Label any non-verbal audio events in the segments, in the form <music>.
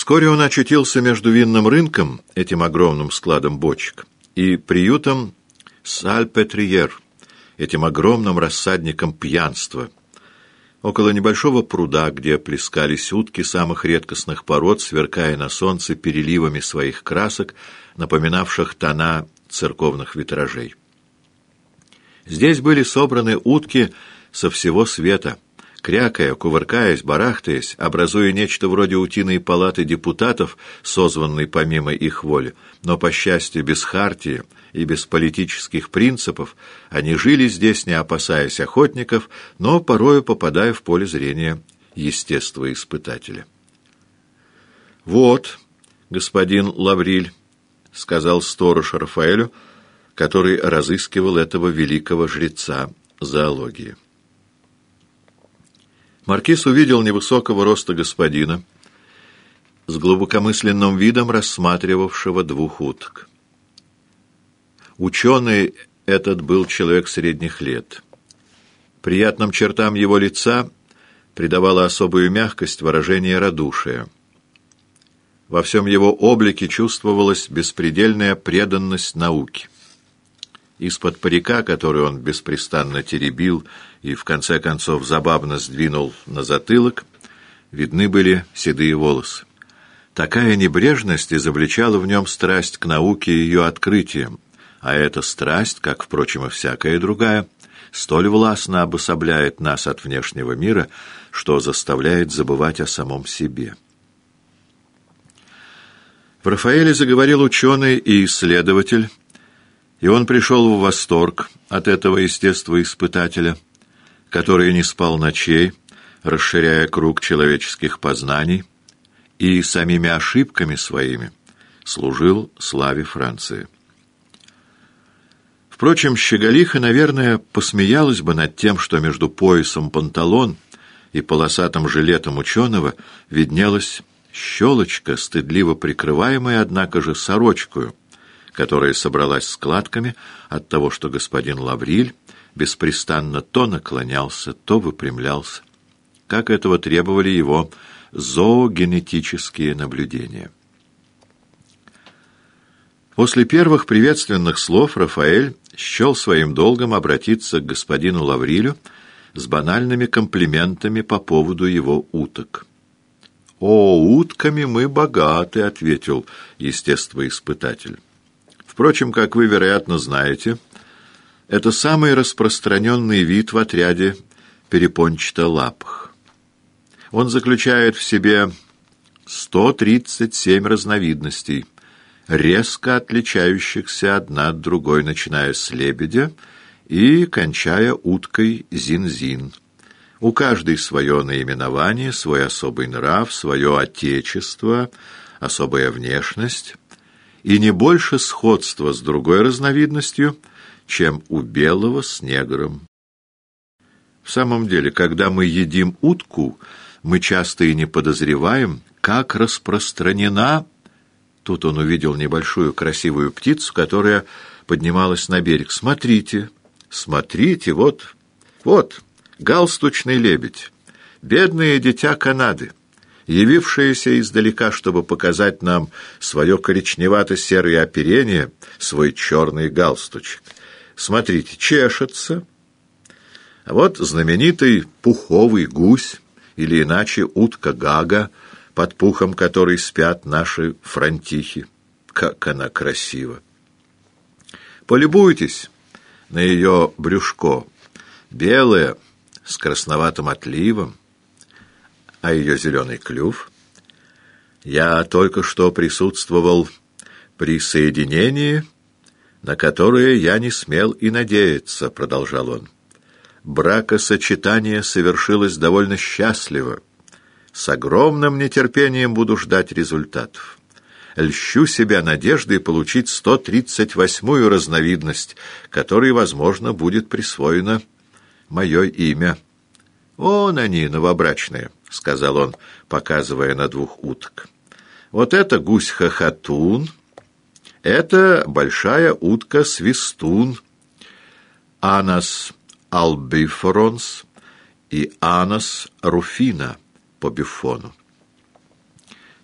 Вскоре он очутился между винным рынком, этим огромным складом бочек, и приютом Сальпетриер, этим огромным рассадником пьянства, около небольшого пруда, где плескались утки самых редкостных пород, сверкая на солнце переливами своих красок, напоминавших тона церковных витражей. Здесь были собраны утки со всего света — крякая, кувыркаясь, барахтаясь, образуя нечто вроде утиной палаты депутатов, созванной помимо их воли, но, по счастью, без хартии и без политических принципов, они жили здесь, не опасаясь охотников, но порою попадая в поле зрения естествоиспытателя. «Вот, господин Лавриль», — сказал сторож Рафаэлю, который разыскивал этого великого жреца зоологии. Маркиз увидел невысокого роста господина с глубокомысленным видом рассматривавшего двух уток. Ученый этот был человек средних лет. Приятным чертам его лица придавала особую мягкость выражение радушия. Во всем его облике чувствовалась беспредельная преданность науке. Из-под парика, который он беспрестанно теребил и в конце концов забавно сдвинул на затылок, видны были седые волосы. Такая небрежность изобличала в нем страсть к науке и ее открытиям, а эта страсть, как, впрочем, и всякая другая, столь властно обособляет нас от внешнего мира, что заставляет забывать о самом себе. В Рафаэле заговорил ученый и исследователь, и он пришел в восторг от этого естествоиспытателя, который не спал ночей, расширяя круг человеческих познаний, и самими ошибками своими служил славе Франции. Впрочем, Щеголиха, наверное, посмеялась бы над тем, что между поясом панталон и полосатым жилетом ученого виднелась щелочка, стыдливо прикрываемая, однако же, сорочкою, которая собралась складками от того, что господин Лавриль беспрестанно то наклонялся, то выпрямлялся, как этого требовали его зоогенетические наблюдения. После первых приветственных слов Рафаэль счел своим долгом обратиться к господину Лаврилю с банальными комплиментами по поводу его уток. «О, утками мы богаты», — ответил естествоиспытатель. Впрочем, как вы, вероятно, знаете, это самый распространенный вид в отряде перепончатолапых. Он заключает в себе 137 разновидностей, резко отличающихся одна от другой, начиная с лебедя и кончая уткой зин-зин. У каждой свое наименование, свой особый нрав, свое отечество, особая внешность и не больше сходства с другой разновидностью, чем у белого с негром. В самом деле, когда мы едим утку, мы часто и не подозреваем, как распространена... Тут он увидел небольшую красивую птицу, которая поднималась на берег. «Смотрите, смотрите, вот, вот, галстучный лебедь, бедное дитя Канады» явившаяся издалека, чтобы показать нам свое коричневато-серое оперение, свой черный галстучек. Смотрите, чешется. А вот знаменитый пуховый гусь, или иначе утка Гага, под пухом которой спят наши фронтихи. Как она красива! Полюбуйтесь на ее брюшко, белое, с красноватым отливом, а ее зеленый клюв. Я только что присутствовал при соединении, на которое я не смел и надеяться, продолжал он. Бракосочетание совершилось довольно счастливо. С огромным нетерпением буду ждать результатов. Льщу себя надеждой получить 138-ю разновидность, которой, возможно, будет присвоено мое имя. «Вон они, новобрачные», — сказал он, показывая на двух уток. «Вот это гусь-хохотун, это большая утка-свистун, анас албифоронс и анас руфина по бифону.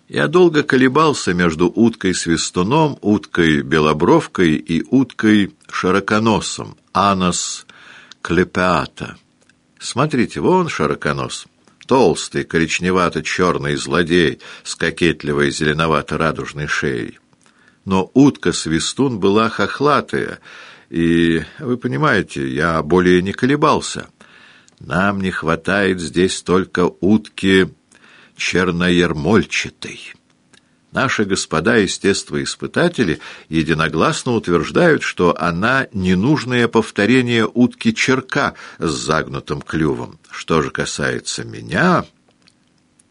Я долго колебался между уткой-свистуном, уткой-белобровкой и уткой-широконосом, анос клепеата. Смотрите, вон широконос, толстый, коричневато-черный злодей с кокетливой зеленовато-радужной шеей. Но утка-свистун была хохлатая, и, вы понимаете, я более не колебался. Нам не хватает здесь только утки черноермольчатой. Наши господа естествоиспытатели единогласно утверждают, что она ненужное повторение утки черка с загнутым клювом. Что же касается меня...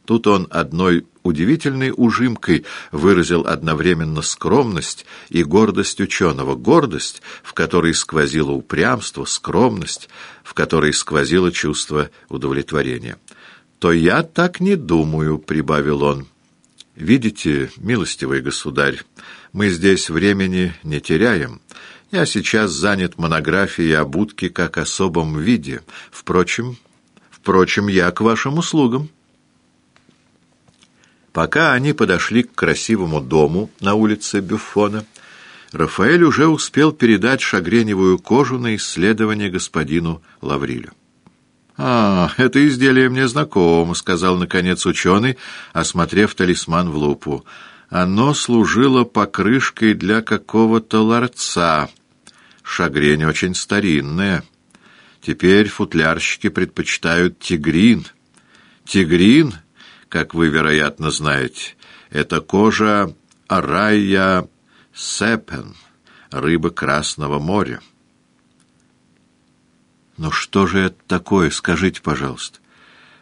Тут он одной удивительной ужимкой выразил одновременно скромность и гордость ученого. Гордость, в которой сквозило упрямство, скромность, в которой сквозило чувство удовлетворения то я так не думаю», — прибавил он. «Видите, милостивый государь, мы здесь времени не теряем. Я сейчас занят монографией об утке как особом виде. Впрочем, впрочем, я к вашим услугам». Пока они подошли к красивому дому на улице Бюффона, Рафаэль уже успел передать шагреневую кожу на исследование господину Лаврилю. «А, это изделие мне знакомо», — сказал, наконец, ученый, осмотрев талисман в лупу. «Оно служило покрышкой для какого-то ларца. Шагрень очень старинная. Теперь футлярщики предпочитают тигрин. Тигрин, как вы, вероятно, знаете, это кожа арайя сепен, рыба Красного моря». Но что же это такое, скажите, пожалуйста?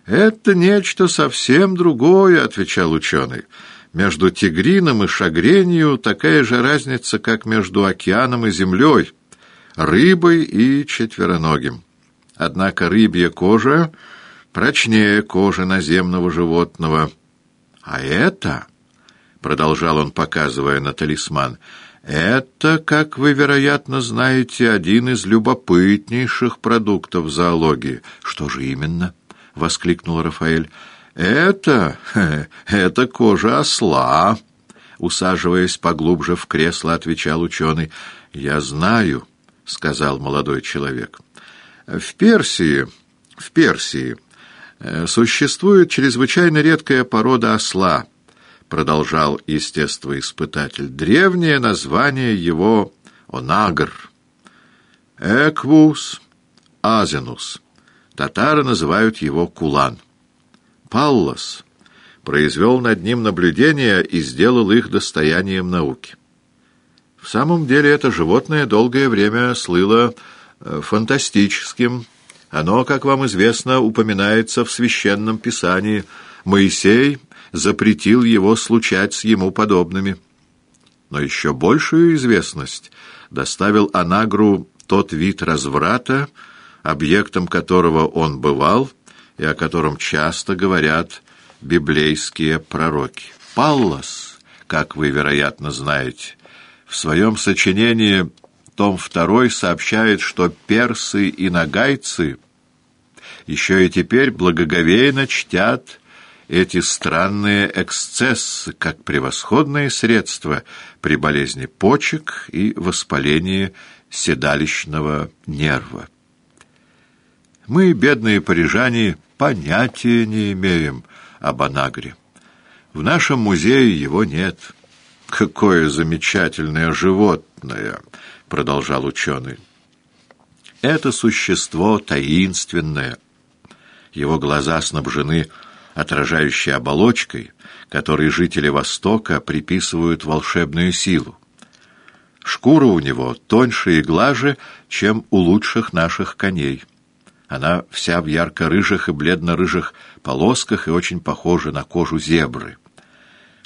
Это нечто совсем другое, отвечал ученый. Между тигрином и шагренью такая же разница, как между океаном и землей, рыбой и четвероногим. Однако рыбья кожа прочнее кожи наземного животного. А это, продолжал он, показывая на талисман, — это, как вы, вероятно, знаете, один из любопытнейших продуктов зоологии. Что же именно? — воскликнул Рафаэль. Это... <laughs> это кожа осла. Усаживаясь поглубже в кресло, отвечал ученый. Я знаю, — сказал молодой человек. В Персии... в Персии э, существует чрезвычайно редкая порода осла — продолжал естествоиспытатель, древнее название его Онагр. Эквус азенус. Татары называют его Кулан. Паллас произвел над ним наблюдения и сделал их достоянием науки. В самом деле это животное долгое время слыло э, фантастическим. Оно, как вам известно, упоминается в Священном Писании. Моисей запретил его случать с ему подобными. Но еще большую известность доставил Анагру тот вид разврата, объектом которого он бывал и о котором часто говорят библейские пророки. Паллас, как вы, вероятно, знаете, в своем сочинении том 2 сообщает, что персы и нагайцы еще и теперь благоговейно чтят эти странные эксцессы как превосходное средство при болезни почек и воспалении седалищного нерва. Мы, бедные парижане, понятия не имеем об анагре. В нашем музее его нет. «Какое замечательное животное!» — продолжал ученый. «Это существо таинственное. Его глаза снабжены отражающей оболочкой, которой жители Востока приписывают волшебную силу. Шкура у него тоньше и глаже, чем у лучших наших коней. Она вся в ярко-рыжих и бледно-рыжих полосках и очень похожа на кожу зебры.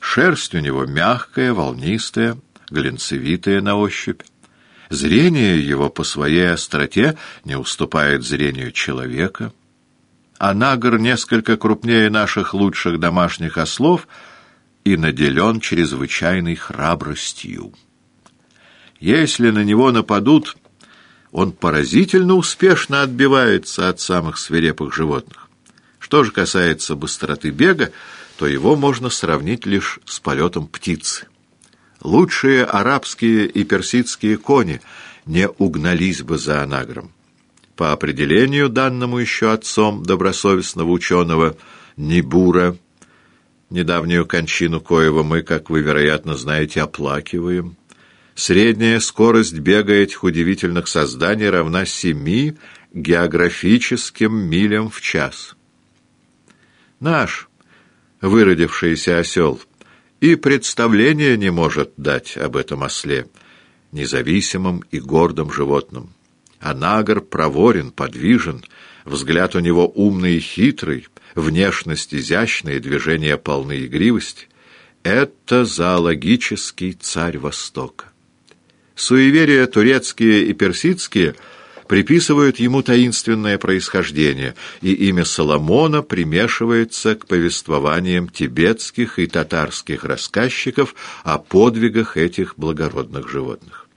Шерсть у него мягкая, волнистая, глинцевитая на ощупь. Зрение его по своей остроте не уступает зрению человека — а нагр несколько крупнее наших лучших домашних ослов и наделен чрезвычайной храбростью. Если на него нападут, он поразительно успешно отбивается от самых свирепых животных. Что же касается быстроты бега, то его можно сравнить лишь с полетом птицы. Лучшие арабские и персидские кони не угнались бы за анагром. По определению, данному еще отцом добросовестного ученого Нибура, недавнюю кончину коего мы, как вы, вероятно, знаете, оплакиваем, средняя скорость бега этих удивительных созданий равна семи географическим милям в час. Наш выродившийся осел и представления не может дать об этом осле, независимом и гордом животном. А Нагор проворен, подвижен, взгляд у него умный и хитрый, внешность изящная, движения полны игривости. Это зоологический царь Востока. Суеверия турецкие и персидские — приписывают ему таинственное происхождение, и имя Соломона примешивается к повествованиям тибетских и татарских рассказчиков о подвигах этих благородных животных.